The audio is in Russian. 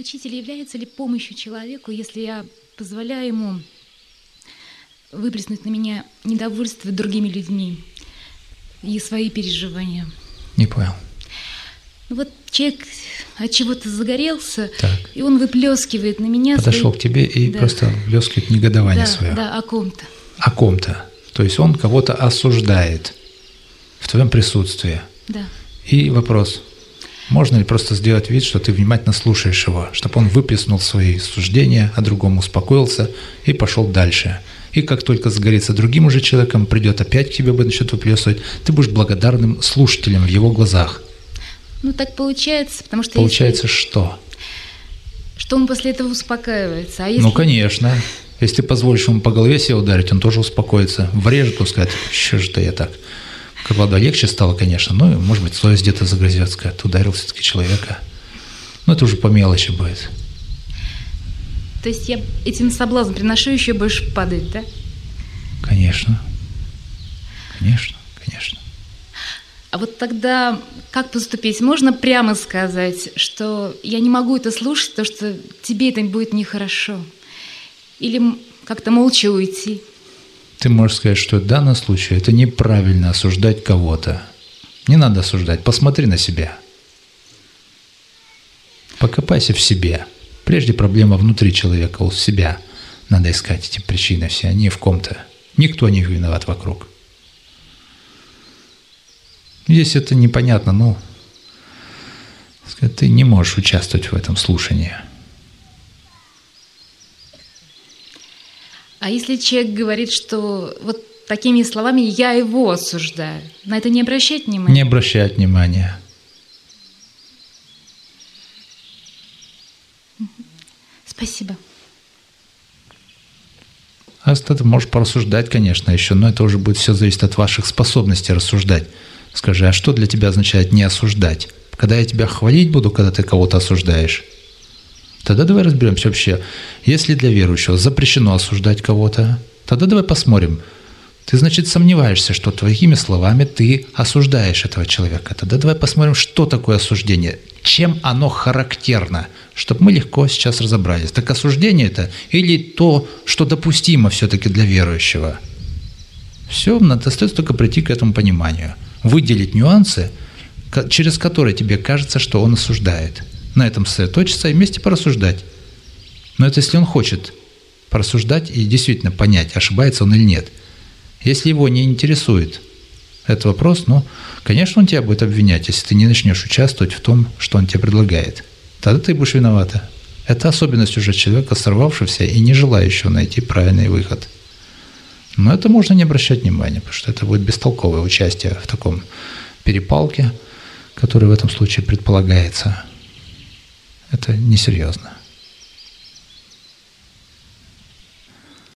Учитель, является ли помощью человеку, если я позволяю ему выплеснуть на меня недовольство другими людьми и свои переживания? Не понял. Ну Вот человек от чего-то загорелся, Так. и он выплескивает на меня Подошел свои- к тебе и Да. просто выплескивает негодование да, свое. Да, о ком-то. О ком-то. То есть он кого-то осуждает в твоем присутствии. Да. И вопрос, можно ли просто сделать вид, что ты внимательно слушаешь его, чтобы он выплеснул свои суждения, а другому успокоился и пошел дальше. И как только загорится другим уже человеком, придет опять к тебе, начнет выплескивать, ты будешь благодарным слушателем в его глазах. Ну так получается, потому что Получается, что? если- что он после этого успокаивается. А если Ну, конечно. Если ты позволишь ему по голове себе ударить, он тоже успокоится. Врежет, сказать, что же ты я так. Ладно, легче стало, конечно, но, может быть, совесть где-то загрызет, сказать, ударил все-таки человека. Но это уже по мелочи будет. То есть я этим соблазн приношу еще больше падает, да? Конечно. Конечно, конечно. А вот тогда как поступить? Можно прямо сказать, что я не могу это слушать, потому что тебе это будет нехорошо. Или как-то молча уйти. Ты можешь сказать, что в данном случае это неправильно осуждать кого-то. Не надо осуждать, посмотри на себя. Покопайся в себе. Прежде проблема внутри человека, у себя. Надо искать эти причины все, не в ком-то. Никто не виноват вокруг. Если это непонятно, ну, ты не можешь участвовать в этом слушании. А если человек говорит, что вот такими словами я его осуждаю, на это не обращать внимания? Не обращать внимания. Спасибо. А ты можешь порассуждать, конечно, еще, но это уже будет все зависеть от ваших способностей рассуждать. Скажи, а что для тебя означает не осуждать? Когда я тебя хвалить буду, когда ты кого-то осуждаешь? Тогда давай разберемся вообще. Если для верующего запрещено осуждать кого-то, тогда давай посмотрим. Ты, значит, сомневаешься, что твоими словами ты осуждаешь этого человека. Тогда давай посмотрим, что такое осуждение, чем оно характерно, чтобы мы легко сейчас разобрались. Так осуждение это или то, что допустимо все-таки для верующего? Все, надо остается только прийти к этому пониманию. Выделить нюансы, через которые тебе кажется, что он осуждает. На этом сосредоточиться и вместе порассуждать. Но это если он хочет порассуждать и действительно понять, ошибается он или нет. Если его не интересует этот вопрос, ну, конечно, он тебя будет обвинять, если ты не начнешь участвовать в том, что он тебе предлагает. Тогда ты будешь виновата. Это особенность уже человека, сорвавшегося и не желающего найти правильный выход. Но это можно не обращать внимания, потому что это будет бестолковое участие в таком перепалке, который в этом случае предполагается. Это несерьезно.